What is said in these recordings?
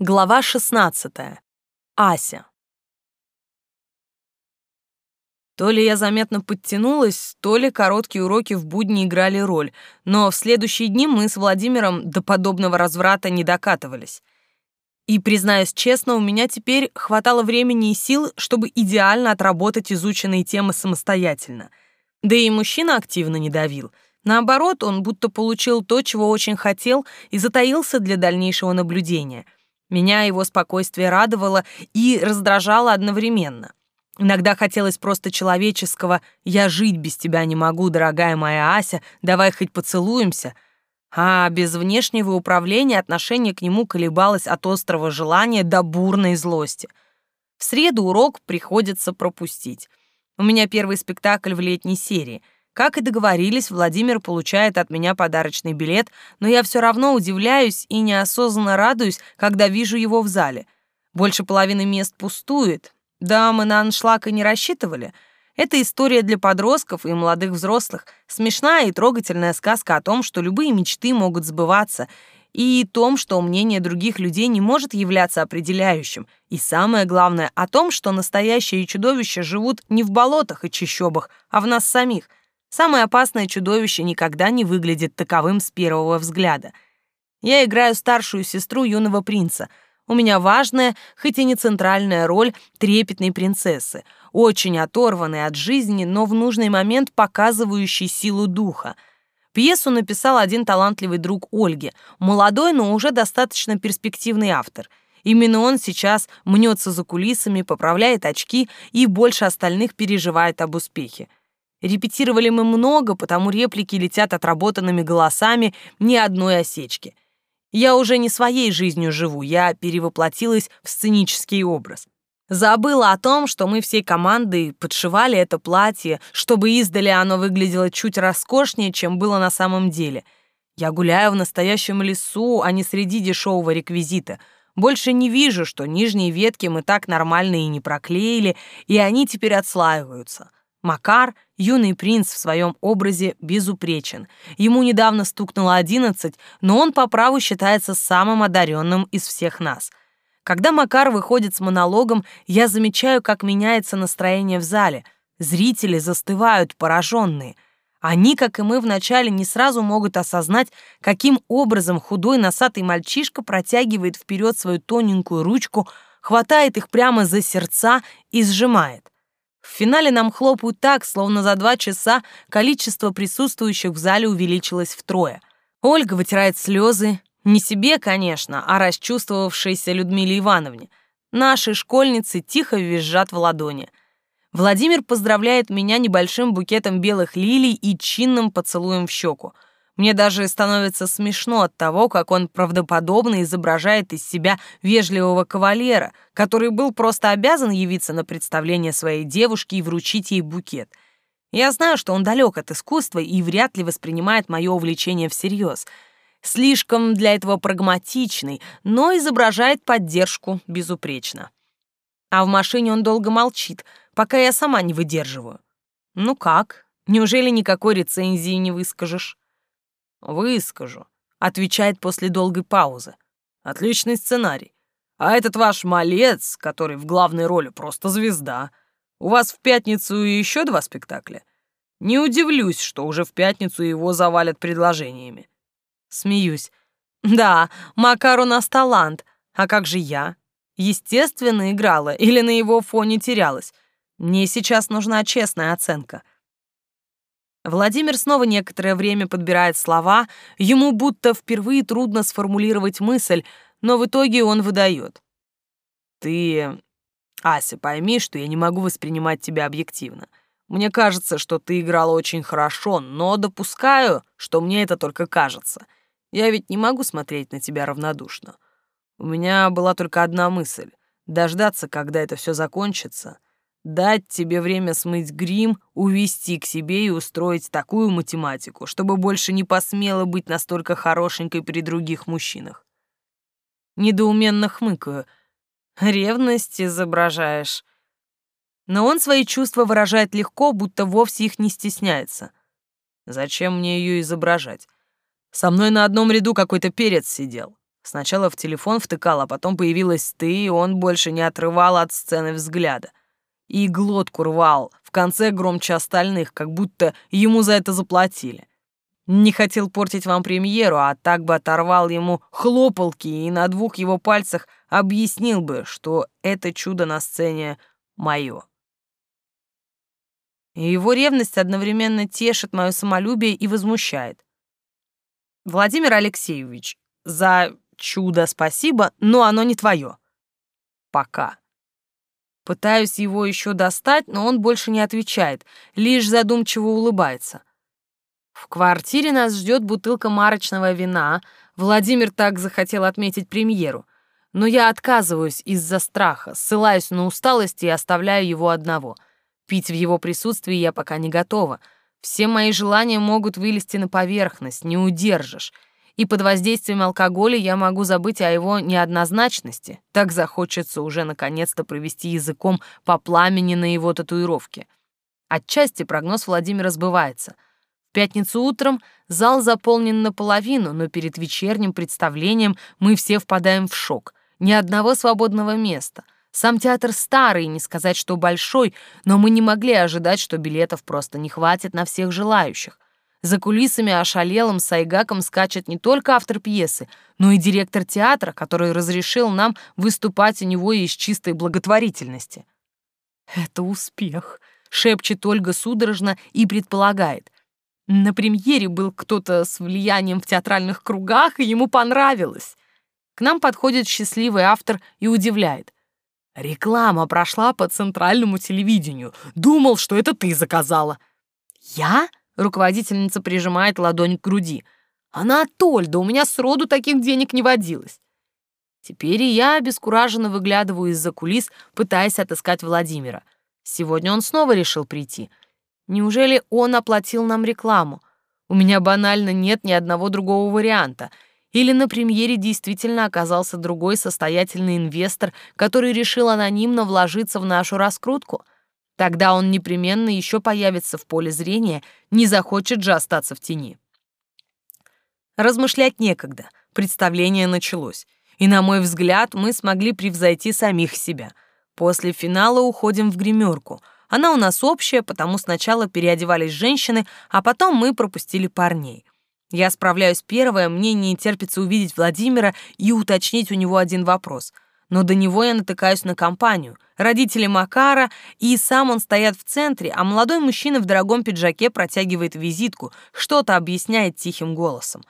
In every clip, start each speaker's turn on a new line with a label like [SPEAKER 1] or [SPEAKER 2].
[SPEAKER 1] Глава 16. Ася. То ли я заметно подтянулась, то ли короткие уроки в будни играли роль, но в следующие дни мы с Владимиром до подобного разврата не докатывались. И, признаюсь честно, у меня теперь хватало времени и сил, чтобы идеально отработать изученные темы самостоятельно. Да и мужчина активно не давил. Наоборот, он будто получил то, чего очень хотел, и затаился для дальнейшего наблюдения — меня его спокойствие радовало и раздражало одновременно. Иногда хотелось просто человеческого «я жить без тебя не могу, дорогая моя Ася, давай хоть поцелуемся», а без внешнего управления отношение к нему колебалось от острого желания до бурной злости. В среду урок приходится пропустить. У меня первый спектакль в летней серии — как и договорились, Владимир получает от меня подарочный билет, но я все равно удивляюсь и неосознанно радуюсь, когда вижу его в зале. Больше половины мест пустует. Да, мы на аншлаг и не рассчитывали. Это история для подростков и молодых взрослых, смешная и трогательная сказка о том, что любые мечты могут сбываться, и том, что мнение других людей не может являться определяющим, и самое главное, о том, что настоящие чудовища живут не в болотах и чащобах, а в нас самих — Самое опасное чудовище никогда не выглядит таковым с первого взгляда. Я играю старшую сестру юного принца. У меня важная, хоть и не центральная роль трепетной принцессы, очень оторванной от жизни, но в нужный момент показывающей силу духа. Пьесу написал один талантливый друг Ольги, молодой, но уже достаточно перспективный автор. Именно он сейчас мнется за кулисами, поправляет очки и больше остальных переживает об успехе. Репетировали мы много, потому реплики летят отработанными голосами, ни одной осечки. Я уже не своей жизнью живу, я перевоплотилась в сценический образ. Забыла о том, что мы всей командой подшивали это платье, чтобы издали оно выглядело чуть роскошнее, чем было на самом деле. Я гуляю в настоящем лесу, а не среди дешевого реквизита. Больше не вижу, что нижние ветки мы так нормально и не проклеили, и они теперь отслаиваются. Макар, юный принц в своем образе, безупречен. Ему недавно стукнуло одиннадцать, но он по праву считается самым одаренным из всех нас. Когда Макар выходит с монологом, я замечаю, как меняется настроение в зале. Зрители застывают, пораженные. Они, как и мы вначале, не сразу могут осознать, каким образом худой носатый мальчишка протягивает вперед свою тоненькую ручку, хватает их прямо за сердца и сжимает. В финале нам хлопают так, словно за два часа количество присутствующих в зале увеличилось втрое. Ольга вытирает слезы, не себе, конечно, а расчувствовавшейся Людмиле Ивановне. Наши школьницы тихо визжат в ладони. Владимир поздравляет меня небольшим букетом белых лилий и чинным поцелуем в щеку. Мне даже становится смешно от того, как он правдоподобно изображает из себя вежливого кавалера, который был просто обязан явиться на представление своей девушки и вручить ей букет. Я знаю, что он далек от искусства и вряд ли воспринимает мое увлечение всерьез. Слишком для этого прагматичный, но изображает поддержку безупречно. А в машине он долго молчит, пока я сама не выдерживаю. «Ну как? Неужели никакой рецензии не выскажешь?» «Выскажу», — отвечает после долгой паузы. «Отличный сценарий. А этот ваш малец, который в главной роли просто звезда. У вас в пятницу еще два спектакля? Не удивлюсь, что уже в пятницу его завалят предложениями». Смеюсь. «Да, Макар у нас талант. А как же я? Естественно, играла или на его фоне терялась. Мне сейчас нужна честная оценка». Владимир снова некоторое время подбирает слова, ему будто впервые трудно сформулировать мысль, но в итоге он выдает. «Ты, Ася, пойми, что я не могу воспринимать тебя объективно. Мне кажется, что ты играла очень хорошо, но допускаю, что мне это только кажется. Я ведь не могу смотреть на тебя равнодушно. У меня была только одна мысль — дождаться, когда это все закончится, Дать тебе время смыть грим, увести к себе и устроить такую математику, чтобы больше не посмела быть настолько хорошенькой при других мужчинах. Недоуменно хмыкаю. Ревность изображаешь. Но он свои чувства выражает легко, будто вовсе их не стесняется. Зачем мне ее изображать? Со мной на одном ряду какой-то перец сидел. Сначала в телефон втыкал, а потом появилась ты, и он больше не отрывал от сцены взгляда. И глотку рвал, в конце громче остальных, как будто ему за это заплатили. Не хотел портить вам премьеру, а так бы оторвал ему хлопалки и на двух его пальцах объяснил бы, что это чудо на сцене мое. Его ревность одновременно тешит мое самолюбие и возмущает. Владимир Алексеевич, за чудо спасибо, но оно не твое. Пока. Пытаюсь его еще достать, но он больше не отвечает, лишь задумчиво улыбается. В квартире нас ждет бутылка марочного вина. Владимир так захотел отметить премьеру. Но я отказываюсь из-за страха, ссылаюсь на усталость и оставляю его одного. Пить в его присутствии я пока не готова. Все мои желания могут вылезти на поверхность, не удержишь и под воздействием алкоголя я могу забыть о его неоднозначности. Так захочется уже наконец-то провести языком по пламени на его татуировке. Отчасти прогноз Владимира сбывается. В пятницу утром зал заполнен наполовину, но перед вечерним представлением мы все впадаем в шок. Ни одного свободного места. Сам театр старый, не сказать, что большой, но мы не могли ожидать, что билетов просто не хватит на всех желающих. За кулисами ошалелым сайгаком скачет не только автор пьесы, но и директор театра, который разрешил нам выступать у него из чистой благотворительности. «Это успех», — шепчет Ольга судорожно и предполагает. На премьере был кто-то с влиянием в театральных кругах, и ему понравилось. К нам подходит счастливый автор и удивляет. Реклама прошла по центральному телевидению. Думал, что это ты заказала. Я? Руководительница прижимает ладонь к груди. Она Тольда, у меня сроду таких денег не водилось. Теперь и я обескураженно выглядываю из-за кулис, пытаясь отыскать Владимира. Сегодня он снова решил прийти. Неужели он оплатил нам рекламу? У меня банально нет ни одного другого варианта. Или на премьере действительно оказался другой состоятельный инвестор, который решил анонимно вложиться в нашу раскрутку — Тогда он непременно еще появится в поле зрения, не захочет же остаться в тени. Размышлять некогда, представление началось. И, на мой взгляд, мы смогли превзойти самих себя. После финала уходим в гримерку. Она у нас общая, потому сначала переодевались женщины, а потом мы пропустили парней. Я справляюсь первая, мне не терпится увидеть Владимира и уточнить у него один вопрос — но до него я натыкаюсь на компанию. Родители Макара и сам он стоят в центре, а молодой мужчина в дорогом пиджаке протягивает визитку, что-то объясняет тихим голосом.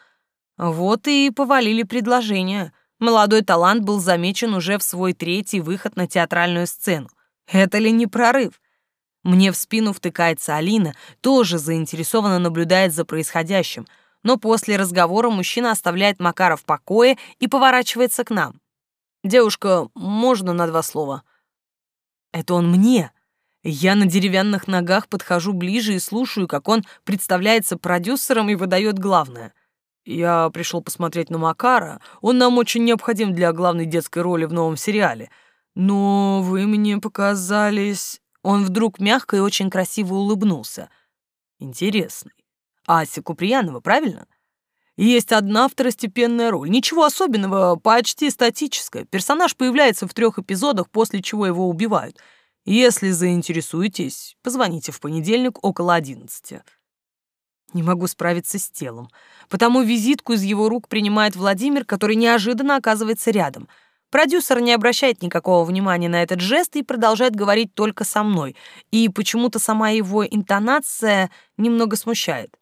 [SPEAKER 1] Вот и повалили предложение. Молодой талант был замечен уже в свой третий выход на театральную сцену. Это ли не прорыв? Мне в спину втыкается Алина, тоже заинтересованно наблюдает за происходящим, но после разговора мужчина оставляет Макара в покое и поворачивается к нам. «Девушка, можно на два слова?» «Это он мне!» Я на деревянных ногах подхожу ближе и слушаю, как он представляется продюсером и выдает главное. Я пришел посмотреть на Макара. Он нам очень необходим для главной детской роли в новом сериале. Но вы мне показались... Он вдруг мягко и очень красиво улыбнулся. Интересный. Ася Куприянова, правильно? Есть одна второстепенная роль. Ничего особенного, почти статическая. Персонаж появляется в трех эпизодах, после чего его убивают. Если заинтересуетесь, позвоните в понедельник около одиннадцати. Не могу справиться с телом, потому визитку из его рук принимает Владимир, который неожиданно оказывается рядом. Продюсер не обращает никакого внимания на этот жест и продолжает говорить только со мной, и почему-то сама его интонация немного смущает.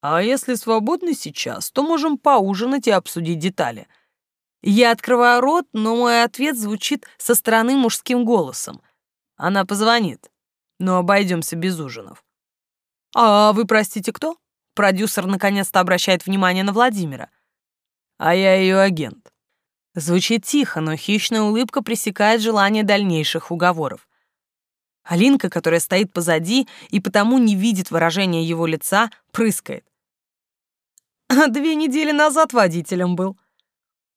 [SPEAKER 1] А если свободны сейчас, то можем поужинать и обсудить детали. Я открываю рот, но мой ответ звучит со стороны мужским голосом. Она позвонит, но обойдемся без ужинов. А вы, простите, кто? Продюсер наконец-то обращает внимание на Владимира. А я ее агент. Звучит тихо, но хищная улыбка пресекает желание дальнейших уговоров. Алинка, которая стоит позади и потому не видит выражения его лица, прыскает. А две недели назад водителем был.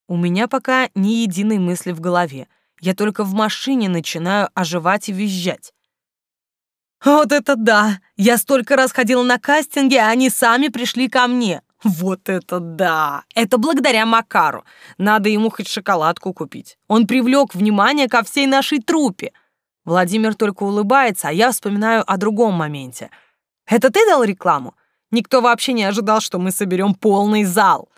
[SPEAKER 1] У меня пока ни единой мысли в голове. Я только в машине начинаю оживать и визжать. Вот это да! Я столько раз ходила на кастинги, а они сами пришли ко мне. Вот это да! Это благодаря Макару. Надо ему хоть шоколадку купить. Он привлек внимание ко всей нашей трупе. Владимир только улыбается, а я вспоминаю о другом моменте. Это ты дал рекламу? Никто вообще не ожидал, что мы соберем полный зал.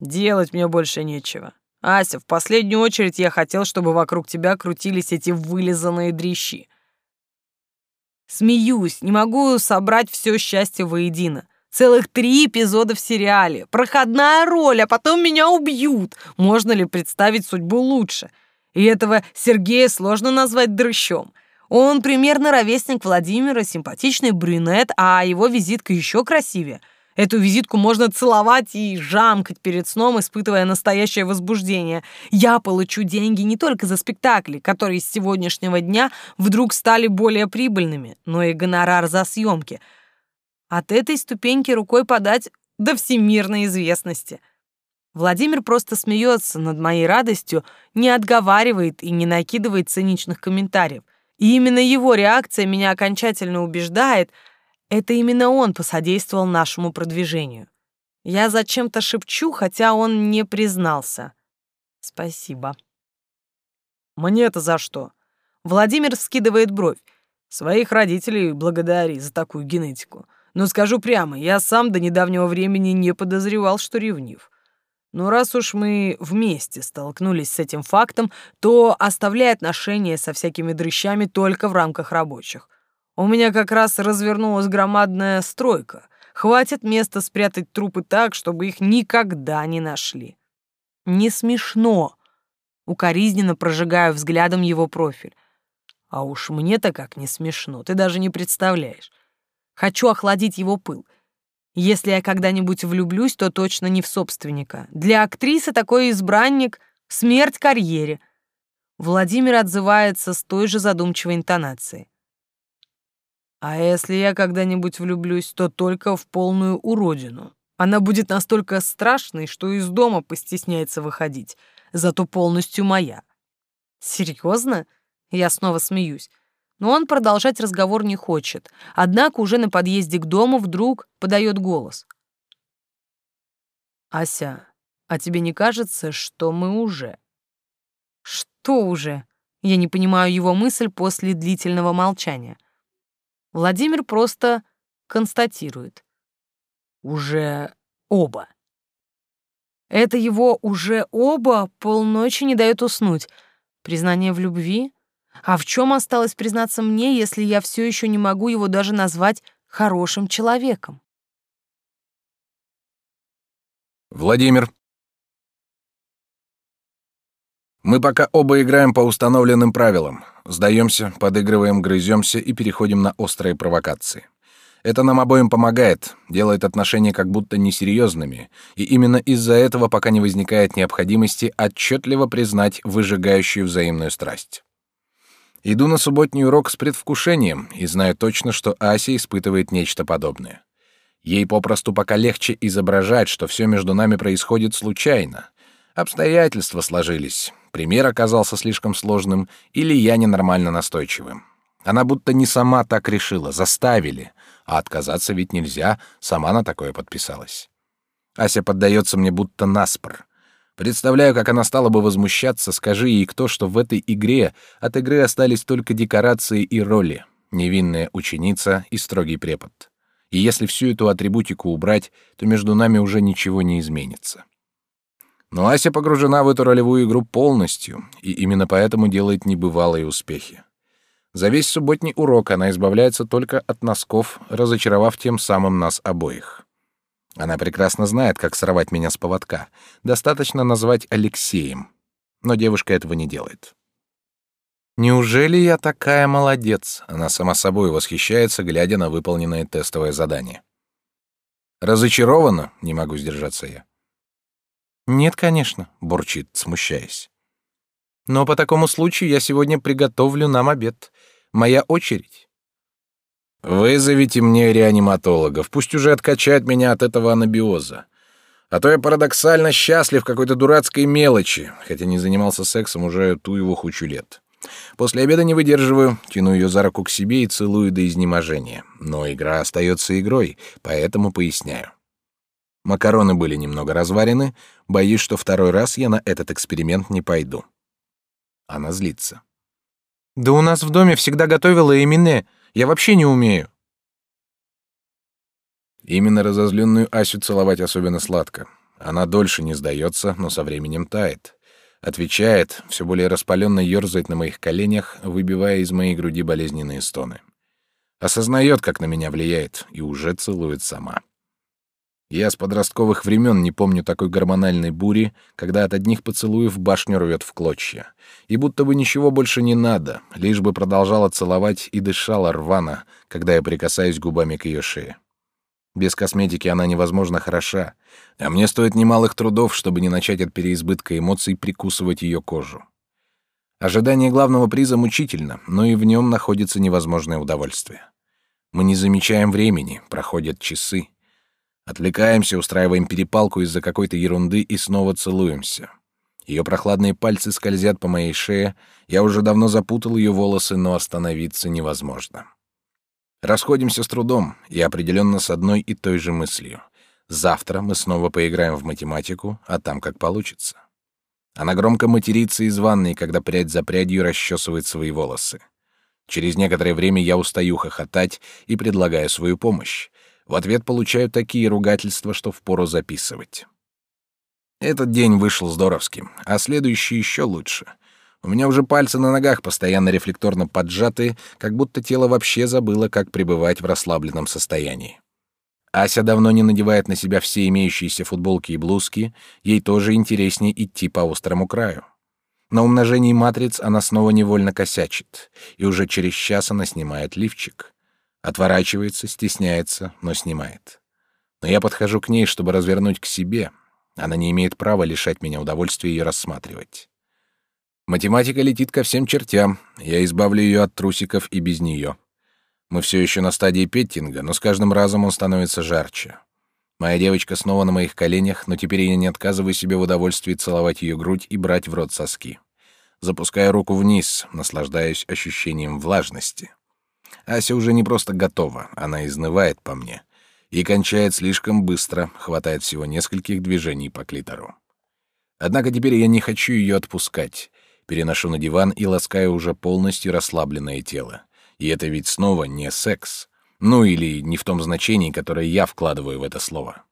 [SPEAKER 1] Делать мне больше нечего. Ася, в последнюю очередь я хотел, чтобы вокруг тебя крутились эти вылизанные дрищи. Смеюсь, не могу собрать все счастье воедино. Целых три эпизода в сериале. Проходная роль, а потом меня убьют. Можно ли представить судьбу лучше? И этого Сергея сложно назвать дрыщом. Он примерно ровесник Владимира, симпатичный брюнет, а его визитка еще красивее. Эту визитку можно целовать и жамкать перед сном, испытывая настоящее возбуждение. Я получу деньги не только за спектакли, которые с сегодняшнего дня вдруг стали более прибыльными, но и гонорар за съемки — от этой ступеньки рукой подать до всемирной известности. Владимир просто смеется над моей радостью, не отговаривает и не накидывает циничных комментариев. И именно его реакция меня окончательно убеждает, это именно он посодействовал нашему продвижению. Я зачем-то шепчу, хотя он не признался. Спасибо. Мне-то за что? Владимир скидывает бровь. Своих родителей благодари за такую генетику. Но скажу прямо, я сам до недавнего времени не подозревал, что ревнив. Но раз уж мы вместе столкнулись с этим фактом, то оставляй отношения со всякими дрыщами только в рамках рабочих. У меня как раз развернулась громадная стройка. Хватит места спрятать трупы так, чтобы их никогда не нашли. Не смешно. Укоризненно прожигаю взглядом его профиль. А уж мне-то как не смешно, ты даже не представляешь. Хочу охладить его пыл. Если я когда-нибудь влюблюсь, то точно не в собственника. Для актрисы такой избранник — смерть карьере. Владимир отзывается с той же задумчивой интонацией. А если я когда-нибудь влюблюсь, то только в полную уродину. Она будет настолько страшной, что из дома постесняется выходить, зато полностью моя. Серьезно? Я снова смеюсь но он продолжать разговор не хочет. Однако уже на подъезде к дому вдруг подает голос. «Ася, а тебе не кажется, что мы уже?» «Что уже?» Я не понимаю его мысль после длительного молчания. Владимир просто констатирует. «Уже оба». Это его «уже оба» полночи не дает уснуть. Признание в любви? А в чем осталось признаться мне, если я все еще не могу его даже назвать хорошим человеком?
[SPEAKER 2] Владимир. Мы пока оба играем по установленным правилам. Сдаемся, подыгрываем, грыземся и переходим на острые провокации. Это нам обоим помогает, делает отношения как будто несерьезными, и именно из-за этого пока не возникает необходимости отчетливо признать выжигающую взаимную страсть. Иду на субботний урок с предвкушением и знаю точно, что Ася испытывает нечто подобное. Ей попросту пока легче изображать, что все между нами происходит случайно. Обстоятельства сложились, пример оказался слишком сложным или я ненормально настойчивым. Она будто не сама так решила, заставили, а отказаться ведь нельзя, сама на такое подписалась. Ася поддается мне будто наспор. Представляю, как она стала бы возмущаться, скажи ей кто, что в этой игре от игры остались только декорации и роли, невинная ученица и строгий препод. И если всю эту атрибутику убрать, то между нами уже ничего не изменится. Но Ася погружена в эту ролевую игру полностью, и именно поэтому делает небывалые успехи. За весь субботний урок она избавляется только от носков, разочаровав тем самым нас обоих. Она прекрасно знает, как сорвать меня с поводка. Достаточно назвать Алексеем. Но девушка этого не делает. Неужели я такая молодец? Она сама собой восхищается, глядя на выполненное тестовое задание. Разочарована, не могу сдержаться я. Нет, конечно, бурчит, смущаясь. Но по такому случаю я сегодня приготовлю нам обед. Моя очередь. Вызовите мне реаниматологов, пусть уже откачает меня от этого анабиоза. А то я парадоксально счастлив какой-то дурацкой мелочи, хотя не занимался сексом уже ту его хучу лет. После обеда не выдерживаю, тяну ее за руку к себе и целую до изнеможения. Но игра остается игрой, поэтому поясняю. Макароны были немного разварены, боюсь, что второй раз я на этот эксперимент не пойду. Она злится.
[SPEAKER 3] Да у нас в доме всегда готовила Эмине. Я вообще не умею.
[SPEAKER 2] Именно разозленную Асю целовать особенно сладко. Она дольше не сдается, но со временем тает. Отвечает, все более распаленно ерзает на моих коленях, выбивая из моей груди болезненные стоны. Осознает, как на меня влияет, и уже целует сама. Я с подростковых времен не помню такой гормональной бури, когда от одних поцелуев башню рвет в клочья. И будто бы ничего больше не надо, лишь бы продолжала целовать и дышала рвано, когда я прикасаюсь губами к ее шее. Без косметики она невозможно хороша, а мне стоит немалых трудов, чтобы не начать от переизбытка эмоций прикусывать ее кожу. Ожидание главного приза мучительно, но и в нем находится невозможное удовольствие. Мы не замечаем времени, проходят часы. Отвлекаемся, устраиваем перепалку из-за какой-то ерунды и снова целуемся. Ее прохладные пальцы скользят по моей шее, я уже давно запутал ее волосы, но остановиться невозможно. Расходимся с трудом и определенно с одной и той же мыслью. Завтра мы снова поиграем в математику, а там как получится. Она громко матерится из ванной, когда прядь за прядью расчесывает свои волосы. Через некоторое время я устаю хохотать и предлагаю свою помощь. В ответ получаю такие ругательства, что впору записывать. Этот день вышел здоровским, а следующий еще лучше. У меня уже пальцы на ногах постоянно рефлекторно поджаты, как будто тело вообще забыло, как пребывать в расслабленном состоянии. Ася давно не надевает на себя все имеющиеся футболки и блузки, ей тоже интереснее идти по острому краю. На умножении матриц она снова невольно косячит, и уже через час она снимает лифчик. Отворачивается, стесняется, но снимает. Но я подхожу к ней, чтобы развернуть к себе. Она не имеет права лишать меня удовольствия ее рассматривать. Математика летит ко всем чертям. Я избавлю ее от трусиков и без нее. Мы все еще на стадии петтинга, но с каждым разом он становится жарче. Моя девочка снова на моих коленях, но теперь я не отказываю себе в удовольствии целовать ее грудь и брать в рот соски. Запуская руку вниз, наслаждаюсь ощущением влажности. Ася уже не просто готова, она изнывает по мне. И кончает слишком быстро, хватает всего нескольких движений по клитору. Однако теперь я не хочу ее отпускать. Переношу на диван и ласкаю уже полностью расслабленное тело. И это ведь снова не секс. Ну или не в том значении, которое я вкладываю в это слово.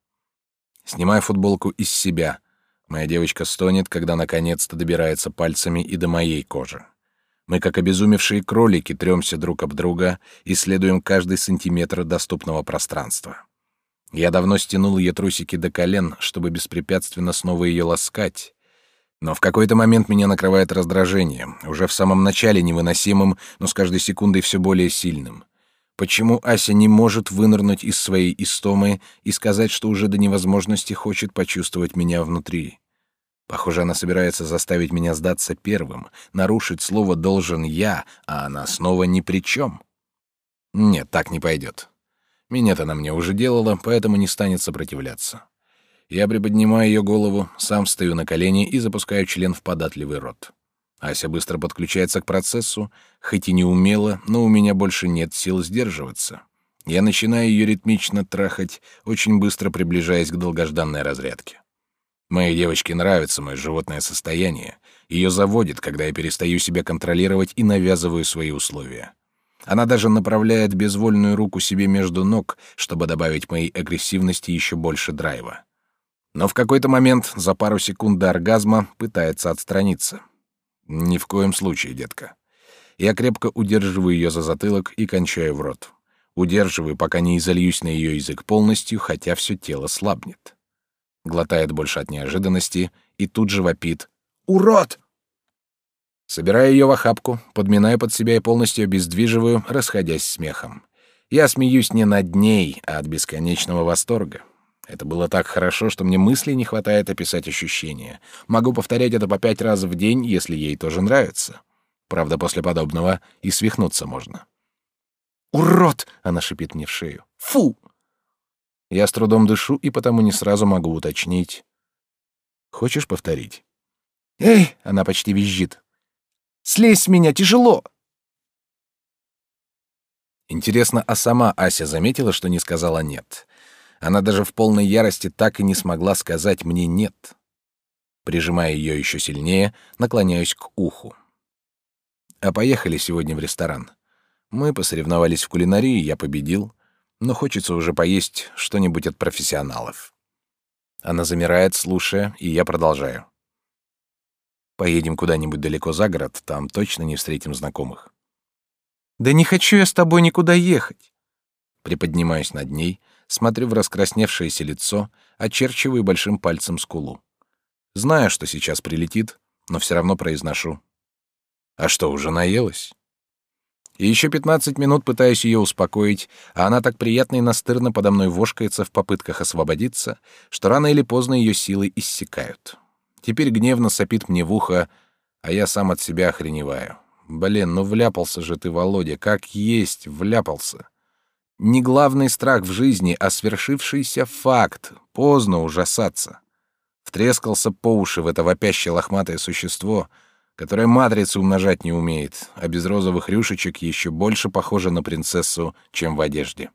[SPEAKER 2] Снимаю футболку из себя. Моя девочка стонет, когда наконец-то добирается пальцами и до моей кожи. Мы, как обезумевшие кролики, трёмся друг об друга, исследуем каждый сантиметр доступного пространства. Я давно стянул ее трусики до колен, чтобы беспрепятственно снова ее ласкать. Но в какой-то момент меня накрывает раздражение, уже в самом начале невыносимым, но с каждой секундой все более сильным. Почему Ася не может вынырнуть из своей истомы и сказать, что уже до невозможности хочет почувствовать меня внутри? Похоже, она собирается заставить меня сдаться первым, нарушить слово «должен я», а она снова ни при чем. Нет, так не пойдет. Меня-то она мне уже делала, поэтому не станет сопротивляться. Я приподнимаю ее голову, сам встаю на колени и запускаю член в податливый рот. Ася быстро подключается к процессу, хоть и не умело, но у меня больше нет сил сдерживаться. Я начинаю ее ритмично трахать, очень быстро приближаясь к долгожданной разрядке. Моей девочке нравится мое животное состояние. Ее заводит, когда я перестаю себя контролировать и навязываю свои условия. Она даже направляет безвольную руку себе между ног, чтобы добавить моей агрессивности еще больше драйва. Но в какой-то момент, за пару секунд до оргазма, пытается отстраниться. Ни в коем случае, детка. Я крепко удерживаю ее за затылок и кончаю в рот. Удерживаю, пока не изольюсь на ее язык полностью, хотя все тело слабнет глотает больше от неожиданности и тут же вопит «Урод!». Собираю ее в охапку, подминаю под себя и полностью обездвиживаю, расходясь смехом. Я смеюсь не над ней, а от бесконечного восторга. Это было так хорошо, что мне мыслей не хватает описать ощущения. Могу повторять это по пять раз в день, если ей тоже нравится. Правда, после подобного и свихнуться можно. «Урод!» — она шипит мне в шею. «Фу!» Я с трудом дышу и потому не сразу могу уточнить. Хочешь повторить? Эй, она почти визжит. Слезь с меня, тяжело. Интересно, а сама Ася заметила, что не сказала нет? Она даже в полной ярости так и не смогла сказать мне «нет». Прижимая ее еще сильнее, наклоняюсь к уху. А поехали сегодня в ресторан. Мы посоревновались в кулинарии, я победил, но хочется уже поесть что-нибудь от профессионалов. Она замирает, слушая, и я продолжаю. Поедем куда-нибудь далеко за город, там точно не встретим знакомых.
[SPEAKER 3] Да не хочу я с тобой никуда ехать.
[SPEAKER 2] Приподнимаюсь над ней, смотрю в раскрасневшееся лицо, очерчиваю большим пальцем скулу. Знаю, что сейчас прилетит, но все равно произношу. А что, уже наелась? И еще пятнадцать минут пытаюсь ее успокоить, а она так приятно и настырно подо мной вошкается в попытках освободиться, что рано или поздно ее силы иссякают. Теперь гневно сопит мне в ухо, а я сам от себя охреневаю. Блин, ну вляпался же ты, Володя, как есть вляпался. Не главный страх в жизни, а свершившийся факт. Поздно ужасаться. Втрескался по уши в это вопящее лохматое существо, которое матрицу умножать не умеет, а без розовых рюшечек еще больше похоже на принцессу, чем в одежде.